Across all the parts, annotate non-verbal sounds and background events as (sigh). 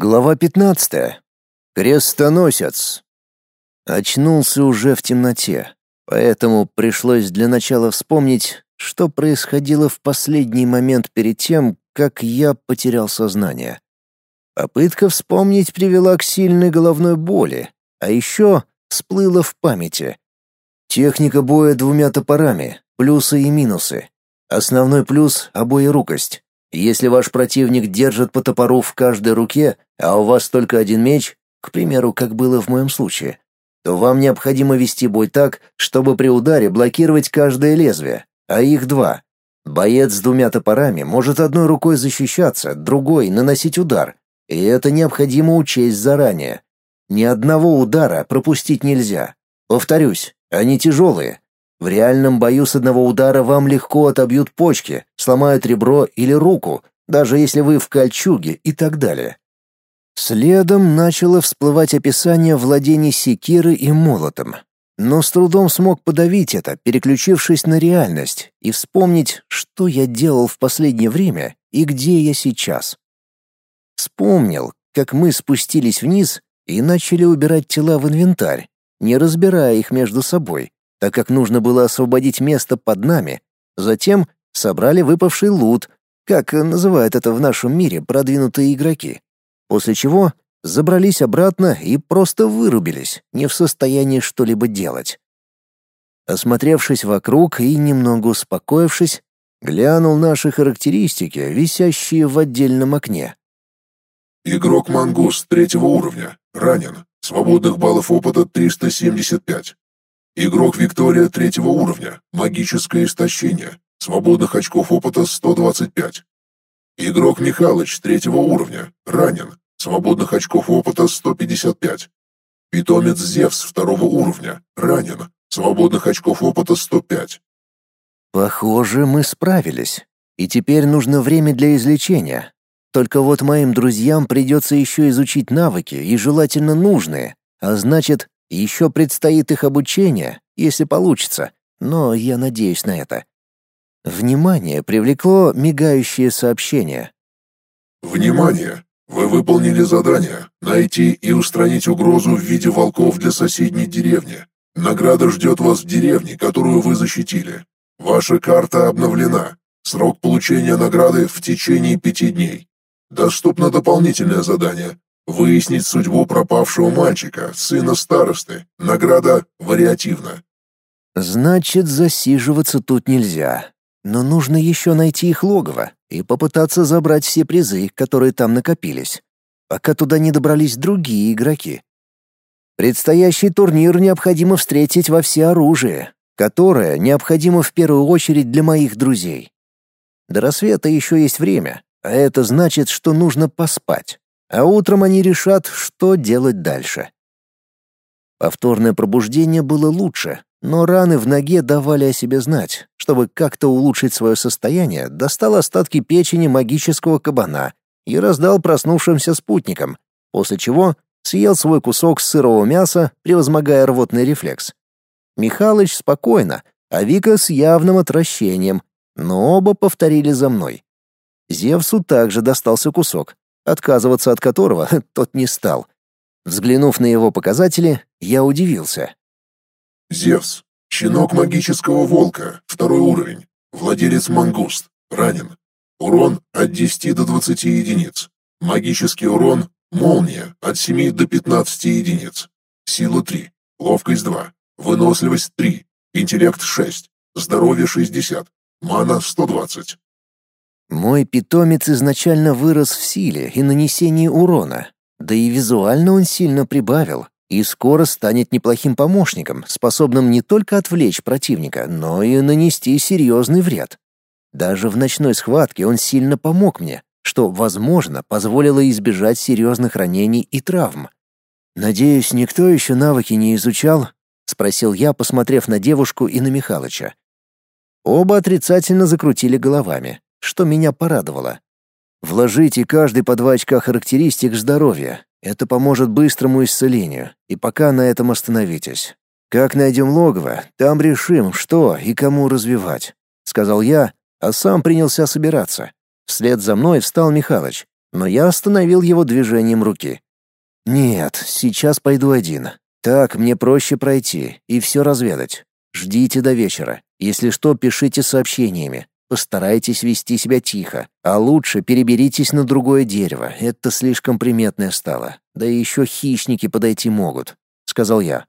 Глава 15. Крестоносец. Очнулся уже в темноте, поэтому пришлось для начала вспомнить, что происходило в последний момент перед тем, как я потерял сознание. Попытка вспомнить привела к сильной головной боли, а еще всплыла в памяти. Техника боя двумя топорами, плюсы и минусы. Основной плюс — обоерукость. Если ваш противник держит по топору в каждой руке, а у вас только один меч, к примеру, как было в моем случае, то вам необходимо вести бой так, чтобы при ударе блокировать каждое лезвие, а их два. Боец с двумя топорами может одной рукой защищаться, другой — наносить удар, и это необходимо учесть заранее. Ни одного удара пропустить нельзя. Повторюсь, они тяжелые, в реальном бою с одного удара вам легко отобьют почки, сломают ребро или руку, даже если вы в кольчуге и так далее. Следом начало всплывать описание владений секиры и молотом. Но с трудом смог подавить это, переключившись на реальность, и вспомнить, что я делал в последнее время и где я сейчас. Вспомнил, как мы спустились вниз и начали убирать тела в инвентарь, не разбирая их между собой, так как нужно было освободить место под нами. Затем собрали выпавший лут, как называют это в нашем мире продвинутые игроки. После чего забрались обратно и просто вырубились, не в состоянии что-либо делать. Осмотревшись вокруг и немного успокоившись, глянул наши характеристики, висящие в отдельном окне. Игрок Мангус третьего уровня. Ранен. Свободных баллов опыта 375. Игрок Виктория третьего уровня. Магическое истощение. Свободных очков опыта 125. Игрок Михалыч третьего уровня. Ранен. Свободных очков опыта 155. Питомец Зевс второго уровня. Ранен. Свободных очков опыта 105. Похоже, мы справились. И теперь нужно время для излечения. Только вот моим друзьям придется еще изучить навыки, и желательно нужные, а значит, еще предстоит их обучение, если получится, но я надеюсь на это. Внимание привлекло мигающее сообщение. «Внимание! Вы выполнили задание найти и устранить угрозу в виде волков для соседней деревни. Награда ждет вас в деревне, которую вы защитили. Ваша карта обновлена. Срок получения награды в течение пяти дней. Доступно дополнительное задание Выяснить судьбу пропавшего мальчика, сына старосты. Награда вариативна. Значит, засиживаться тут нельзя. Но нужно еще найти их логово и попытаться забрать все призы, которые там накопились, пока туда не добрались другие игроки. Предстоящий турнир необходимо встретить во всеоружие, которое необходимо в первую очередь для моих друзей. До рассвета еще есть время, а это значит, что нужно поспать а утром они решат, что делать дальше. Повторное пробуждение было лучше, но раны в ноге давали о себе знать. Чтобы как-то улучшить свое состояние, достал остатки печени магического кабана и раздал проснувшимся спутникам, после чего съел свой кусок сырого мяса, превозмогая рвотный рефлекс. Михалыч спокойно, а Вика с явным отвращением, но оба повторили за мной. Зевсу также достался кусок, отказываться от которого (laughs) тот не стал. Взглянув на его показатели, я удивился. «Зевс. Щенок магического волка. Второй уровень. Владелец мангуст. Ранен. Урон от 10 до 20 единиц. Магический урон молния от 7 до 15 единиц. Сила 3. Ловкость 2. Выносливость 3. Интеллект 6. Здоровье 60. Мана 120. Мой питомец изначально вырос в силе и нанесении урона, да и визуально он сильно прибавил, и скоро станет неплохим помощником, способным не только отвлечь противника, но и нанести серьезный вред. Даже в ночной схватке он сильно помог мне, что, возможно, позволило избежать серьезных ранений и травм. «Надеюсь, никто еще навыки не изучал?» — спросил я, посмотрев на девушку и на Михалыча. Оба отрицательно закрутили головами что меня порадовало. Вложите каждый по два очка характеристик здоровья. Это поможет быстрому исцелению, и пока на этом остановитесь. Как найдем логово, там решим, что и кому развивать, сказал я, а сам принялся собираться. Вслед за мной встал Михалыч. но я остановил его движением руки. «Нет, сейчас пойду один. Так мне проще пройти и все разведать. Ждите до вечера. Если что, пишите сообщениями. Постарайтесь вести себя тихо, а лучше переберитесь на другое дерево. Это слишком приметное стало. Да и еще хищники подойти могут», — сказал я.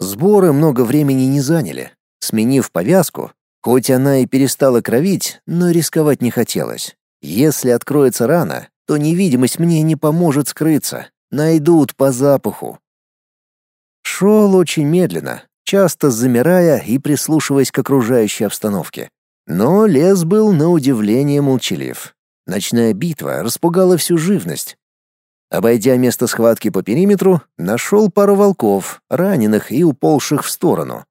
Сборы много времени не заняли. Сменив повязку, хоть она и перестала кровить, но рисковать не хотелось. Если откроется рана, то невидимость мне не поможет скрыться. Найдут по запаху. Шел очень медленно, часто замирая и прислушиваясь к окружающей обстановке. Но лес был на удивление молчалив. Ночная битва распугала всю живность. Обойдя место схватки по периметру, нашел пару волков, раненых и уползших в сторону.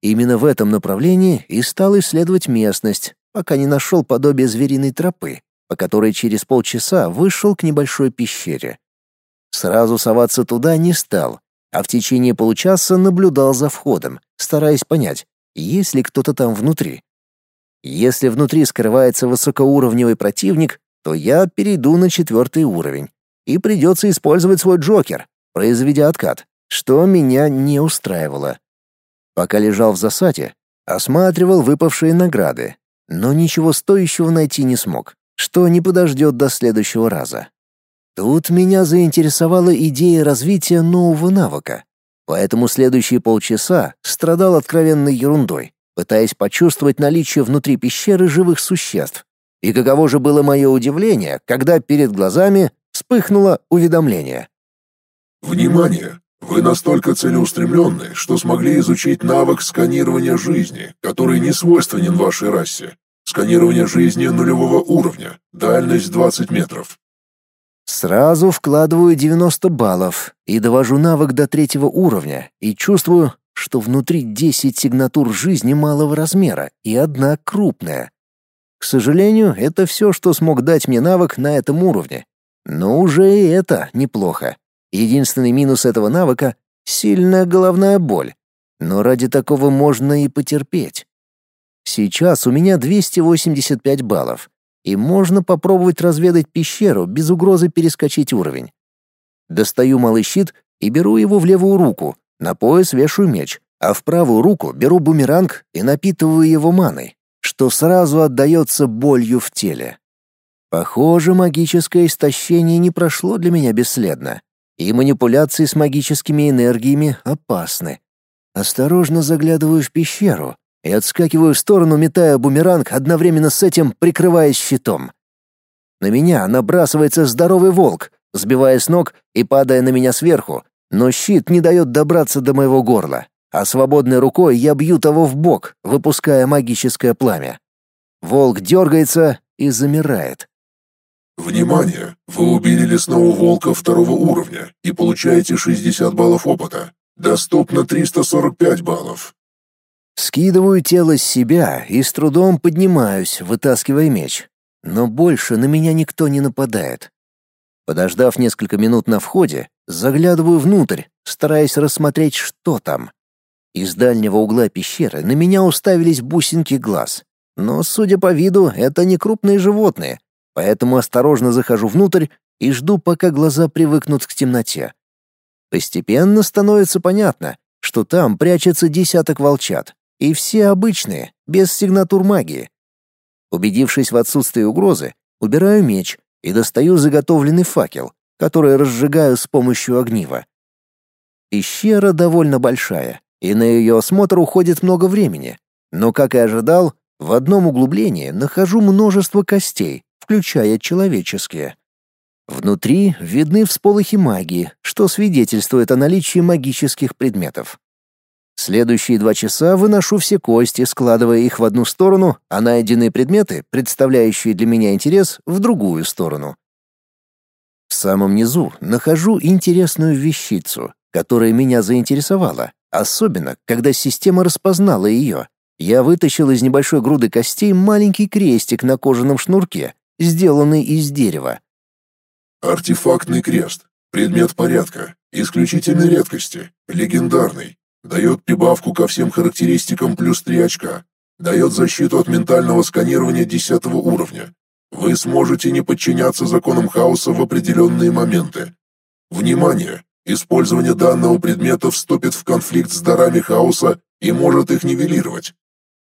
Именно в этом направлении и стал исследовать местность, пока не нашел подобие звериной тропы, по которой через полчаса вышел к небольшой пещере. Сразу соваться туда не стал, а в течение получаса наблюдал за входом, стараясь понять, есть ли кто-то там внутри. Если внутри скрывается высокоуровневый противник, то я перейду на четвертый уровень, и придется использовать свой Джокер, произведя откат, что меня не устраивало. Пока лежал в засаде, осматривал выпавшие награды, но ничего стоящего найти не смог, что не подождет до следующего раза. Тут меня заинтересовала идея развития нового навыка, поэтому следующие полчаса страдал откровенной ерундой пытаясь почувствовать наличие внутри пещеры живых существ. И каково же было мое удивление, когда перед глазами вспыхнуло уведомление. «Внимание! Вы настолько целеустремленны, что смогли изучить навык сканирования жизни, который не свойственен вашей расе. Сканирование жизни нулевого уровня, дальность 20 метров. Сразу вкладываю 90 баллов и довожу навык до третьего уровня и чувствую, что внутри 10 сигнатур жизни малого размера и одна крупная. К сожалению, это все, что смог дать мне навык на этом уровне. Но уже и это неплохо. Единственный минус этого навыка — сильная головная боль. Но ради такого можно и потерпеть. Сейчас у меня 285 баллов, и можно попробовать разведать пещеру без угрозы перескочить уровень. Достаю малый щит и беру его в левую руку, на пояс вешаю меч, а в правую руку беру бумеранг и напитываю его маной, что сразу отдается болью в теле. Похоже, магическое истощение не прошло для меня бесследно, и манипуляции с магическими энергиями опасны. Осторожно заглядываю в пещеру и отскакиваю в сторону, метая бумеранг, одновременно с этим прикрываясь щитом. На меня набрасывается здоровый волк, сбивая с ног и падая на меня сверху, но щит не дает добраться до моего горла, а свободной рукой я бью того в бок, выпуская магическое пламя. Волк дергается и замирает. Внимание! Вы убили лесного волка второго уровня и получаете 60 баллов опыта. Доступно 345 баллов. Скидываю тело с себя и с трудом поднимаюсь, вытаскивая меч. Но больше на меня никто не нападает. Подождав несколько минут на входе, заглядываю внутрь, стараясь рассмотреть, что там. Из дальнего угла пещеры на меня уставились бусинки глаз. Но, судя по виду, это не крупные животные, поэтому осторожно захожу внутрь и жду, пока глаза привыкнут к темноте. Постепенно становится понятно, что там прячется десяток волчат, и все обычные, без сигнатур магии. Убедившись в отсутствии угрозы, убираю меч и достаю заготовленный факел, который разжигаю с помощью огнива. Пещера довольно большая, и на ее осмотр уходит много времени. Но, как и ожидал, в одном углублении нахожу множество костей, включая человеческие. Внутри видны всполохи магии, что свидетельствует о наличии магических предметов. Следующие два часа выношу все кости, складывая их в одну сторону, а найденные предметы, представляющие для меня интерес, в другую сторону. Самом низу нахожу интересную вещицу, которая меня заинтересовала, особенно когда система распознала ее. Я вытащил из небольшой груды костей маленький крестик на кожаном шнурке, сделанный из дерева. Артефактный крест. Предмет порядка. Исключительной редкости. Легендарный. Дает прибавку ко всем характеристикам плюс 3 очка. Дает защиту от ментального сканирования 10 уровня. Вы сможете не подчиняться законам хаоса в определенные моменты. Внимание! Использование данного предмета вступит в конфликт с дарами хаоса и может их нивелировать.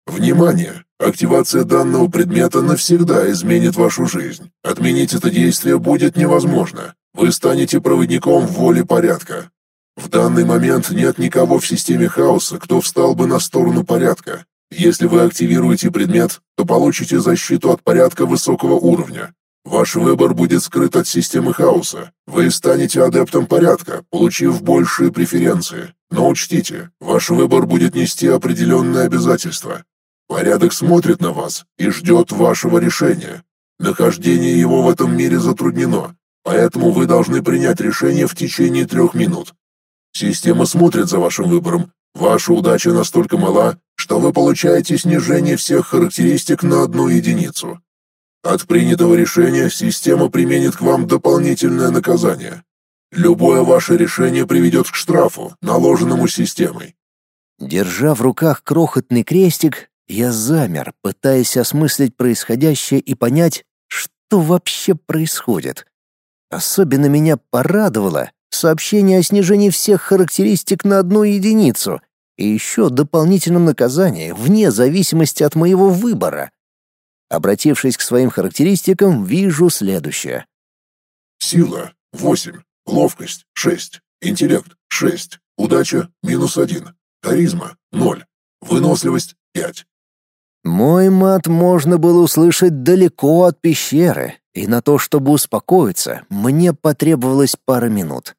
Внимание! Активация данного предмета навсегда изменит вашу жизнь. Отменить это действие будет невозможно. Вы станете проводником воли порядка. В данный момент нет никого в системе хаоса, кто встал бы на сторону порядка. Если вы активируете предмет, то получите защиту от порядка высокого уровня. Ваш выбор будет скрыт от системы хаоса. Вы станете адептом порядка, получив большие преференции. Но учтите, ваш выбор будет нести определенные обязательства. Порядок смотрит на вас и ждет вашего решения. Нахождение его в этом мире затруднено, поэтому вы должны принять решение в течение трех минут. Система смотрит за вашим выбором. Ваша удача настолько мала, что вы получаете снижение всех характеристик на одну единицу. От принятого решения система применит к вам дополнительное наказание. Любое ваше решение приведет к штрафу, наложенному системой. Держа в руках крохотный крестик, я замер, пытаясь осмыслить происходящее и понять, что вообще происходит. Особенно меня порадовало, сообщение о снижении всех характеристик на одну единицу и еще дополнительном наказании вне зависимости от моего выбора. Обратившись к своим характеристикам, вижу следующее. Сила — 8, ловкость — 6, интеллект — 6, удача — минус 1, харизма — 0, выносливость — 5. Мой мат можно было услышать далеко от пещеры, и на то, чтобы успокоиться, мне потребовалось пара минут.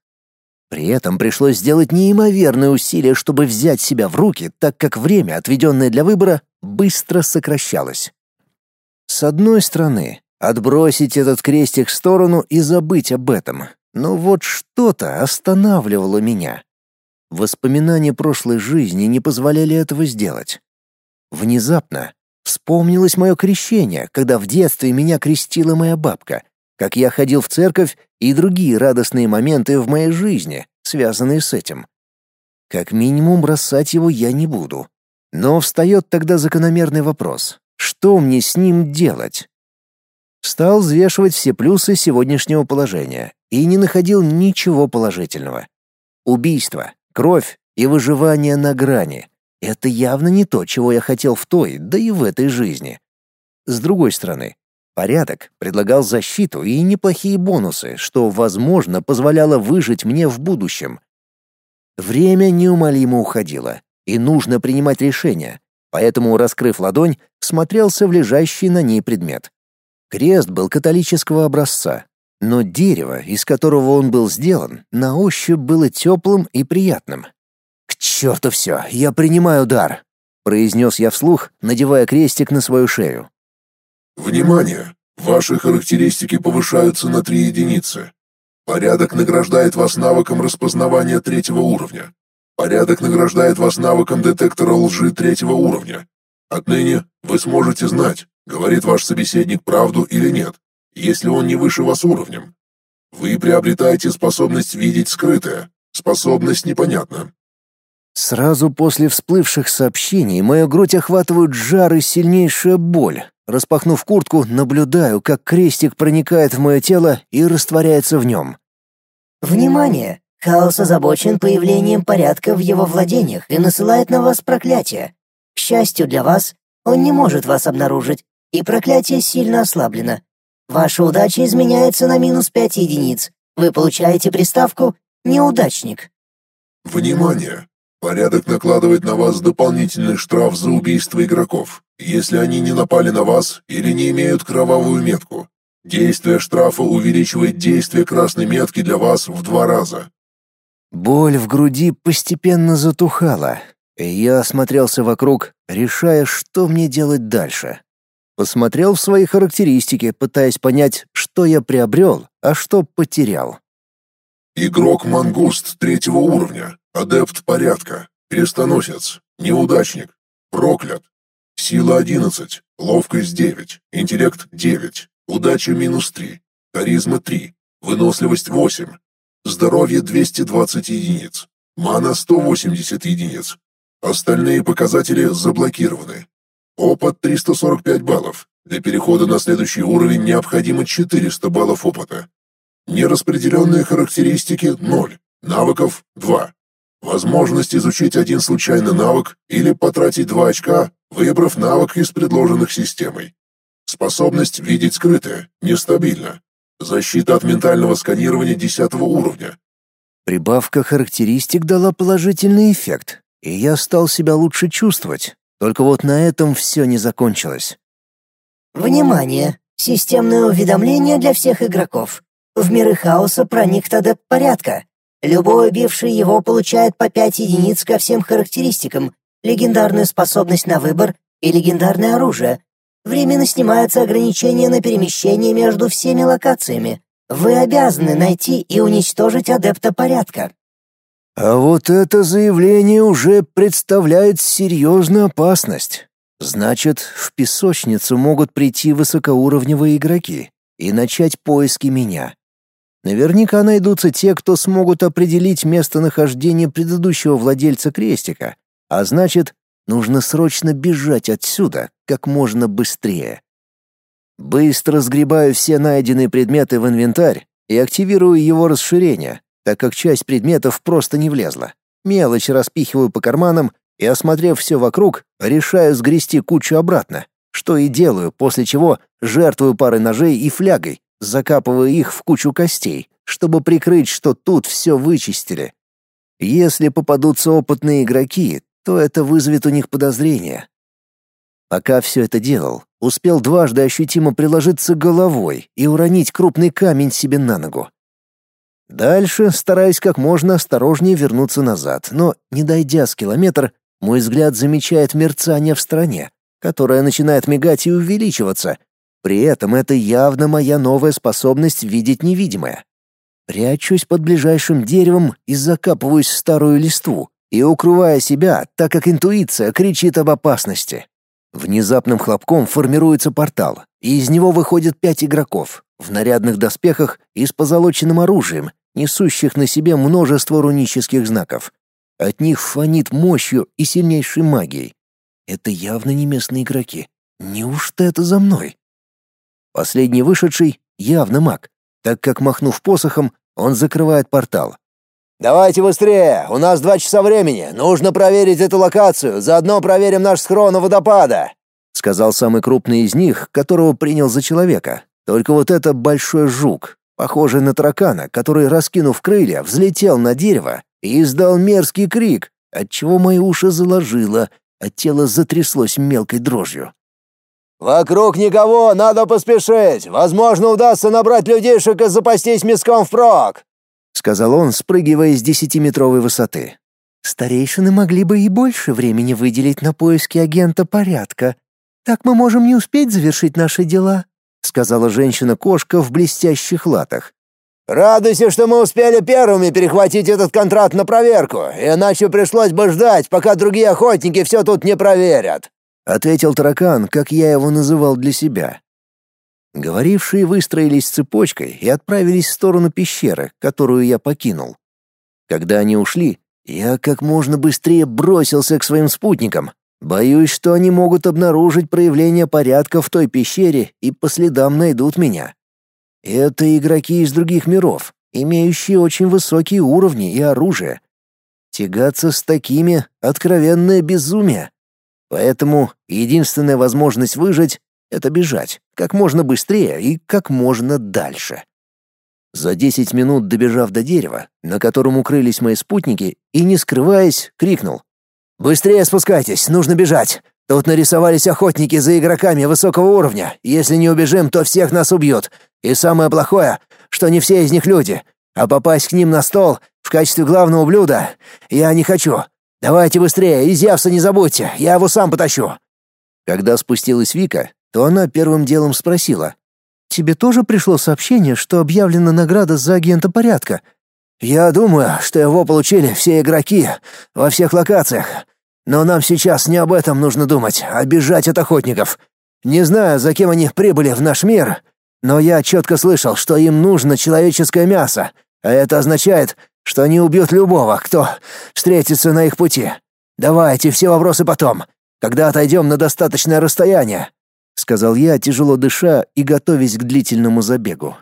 При этом пришлось сделать неимоверные усилия, чтобы взять себя в руки, так как время, отведенное для выбора, быстро сокращалось. С одной стороны, отбросить этот крестик в сторону и забыть об этом. Но вот что-то останавливало меня. Воспоминания прошлой жизни не позволяли этого сделать. Внезапно вспомнилось мое крещение, когда в детстве меня крестила моя бабка, как я ходил в церковь и другие радостные моменты в моей жизни, связанные с этим. Как минимум бросать его я не буду. Но встает тогда закономерный вопрос. Что мне с ним делать? Стал взвешивать все плюсы сегодняшнего положения и не находил ничего положительного. Убийство, кровь и выживание на грани — это явно не то, чего я хотел в той, да и в этой жизни. С другой стороны, Порядок предлагал защиту и неплохие бонусы, что, возможно, позволяло выжить мне в будущем. Время неумолимо уходило, и нужно принимать решение, поэтому, раскрыв ладонь, смотрелся в лежащий на ней предмет. Крест был католического образца, но дерево, из которого он был сделан, на ощупь было теплым и приятным. «К черту все, я принимаю дар!» — произнес я вслух, надевая крестик на свою шею. Внимание! Ваши характеристики повышаются на 3 единицы. Порядок награждает вас навыком распознавания третьего уровня. Порядок награждает вас навыком детектора лжи третьего уровня. Отныне вы сможете знать, говорит ваш собеседник правду или нет, если он не выше вас уровнем. Вы приобретаете способность видеть скрытое. Способность непонятна. Сразу после всплывших сообщений мою грудь охватывают жар и сильнейшая боль. Распахнув куртку, наблюдаю, как крестик проникает в мое тело и растворяется в нем. Внимание! Хаос озабочен появлением порядка в его владениях и насылает на вас проклятие. К счастью для вас, он не может вас обнаружить, и проклятие сильно ослаблено. Ваша удача изменяется на минус 5 единиц. Вы получаете приставку «неудачник». Внимание! Порядок накладывает на вас дополнительный штраф за убийство игроков, если они не напали на вас или не имеют кровавую метку. Действие штрафа увеличивает действие красной метки для вас в два раза. Боль в груди постепенно затухала, я осмотрелся вокруг, решая, что мне делать дальше. Посмотрел в свои характеристики, пытаясь понять, что я приобрел, а что потерял. Игрок Мангуст третьего уровня. Адепт порядка, крестоносец, неудачник, проклят. Сила 11, ловкость 9, интеллект 9, удача минус 3, харизма 3, выносливость 8, здоровье 220 единиц, мана 180 единиц. Остальные показатели заблокированы. Опыт 345 баллов, Для перехода на следующий уровень необходимо 400 баллов опыта. Нераспределенные характеристики – 0. Навыков – 2. Возможность изучить один случайный навык или потратить 2 очка, выбрав навык из предложенных системой. Способность видеть скрытое – нестабильно. Защита от ментального сканирования 10 уровня. Прибавка характеристик дала положительный эффект, и я стал себя лучше чувствовать. Только вот на этом все не закончилось. Внимание! Системное уведомление для всех игроков. В миры хаоса проник адепт порядка. Любой убивший его получает по 5 единиц ко всем характеристикам, легендарную способность на выбор и легендарное оружие. Временно снимаются ограничения на перемещение между всеми локациями. Вы обязаны найти и уничтожить адепта порядка. А вот это заявление уже представляет серьезную опасность. Значит, в песочницу могут прийти высокоуровневые игроки и начать поиски меня. Наверняка найдутся те, кто смогут определить местонахождение предыдущего владельца крестика, а значит, нужно срочно бежать отсюда как можно быстрее. Быстро сгребаю все найденные предметы в инвентарь и активирую его расширение, так как часть предметов просто не влезла. Мелочь распихиваю по карманам и, осмотрев все вокруг, решаю сгрести кучу обратно, что и делаю, после чего жертвую парой ножей и флягой, закапывая их в кучу костей, чтобы прикрыть, что тут все вычистили. Если попадутся опытные игроки, то это вызовет у них подозрения. Пока все это делал, успел дважды ощутимо приложиться головой и уронить крупный камень себе на ногу. Дальше стараюсь как можно осторожнее вернуться назад, но, не дойдя с километр, мой взгляд замечает мерцание в стороне, которое начинает мигать и увеличиваться, при этом это явно моя новая способность видеть невидимое. Прячусь под ближайшим деревом и закапываюсь в старую листву, и укрывая себя, так как интуиция кричит об опасности. Внезапным хлопком формируется портал, и из него выходят пять игроков в нарядных доспехах и с позолоченным оружием, несущих на себе множество рунических знаков. От них фонит мощью и сильнейшей магией. Это явно не местные игроки. Неужто это за мной? Последний вышедший явно маг, так как, махнув посохом, он закрывает портал. «Давайте быстрее! У нас два часа времени! Нужно проверить эту локацию, заодно проверим наш схрон у водопада!» Сказал самый крупный из них, которого принял за человека. Только вот это большой жук, похожий на таракана, который, раскинув крылья, взлетел на дерево и издал мерзкий крик, отчего мои уши заложило, а тело затряслось мелкой дрожью. «Вокруг никого, надо поспешить! Возможно, удастся набрать людишек и запастись миском впрок!» — сказал он, спрыгивая с десятиметровой высоты. «Старейшины могли бы и больше времени выделить на поиски агента порядка. Так мы можем не успеть завершить наши дела», — сказала женщина-кошка в блестящих латах. «Радуйся, что мы успели первыми перехватить этот контракт на проверку, иначе пришлось бы ждать, пока другие охотники все тут не проверят», ответил таракан, как я его называл для себя. Говорившие выстроились цепочкой и отправились в сторону пещеры, которую я покинул. Когда они ушли, я как можно быстрее бросился к своим спутникам. Боюсь, что они могут обнаружить проявление порядка в той пещере и по следам найдут меня. Это игроки из других миров, имеющие очень высокие уровни и оружие. Тягаться с такими — откровенное безумие. Поэтому единственная возможность выжить — это бежать как можно быстрее и как можно дальше. За десять минут добежав до дерева, на котором укрылись мои спутники, и не скрываясь, крикнул. «Быстрее спускайтесь, нужно бежать! Тут нарисовались охотники за игроками высокого уровня. Если не убежим, то всех нас убьют. И самое плохое, что не все из них люди. А попасть к ним на стол в качестве главного блюда я не хочу. Давайте быстрее, и Зевса не забудьте, я его сам потащу». Когда спустилась Вика, то она первым делом спросила. «Тебе тоже пришло сообщение, что объявлена награда за агента порядка?» «Я думаю, что его получили все игроки во всех локациях. Но нам сейчас не об этом нужно думать, а бежать от охотников. Не знаю, за кем они прибыли в наш мир, но я четко слышал, что им нужно человеческое мясо, а это означает, что они убьют любого, кто встретится на их пути. Давайте все вопросы потом, когда отойдем на достаточное расстояние. сказал я, тяжело дыша и готовясь к длительному забегу.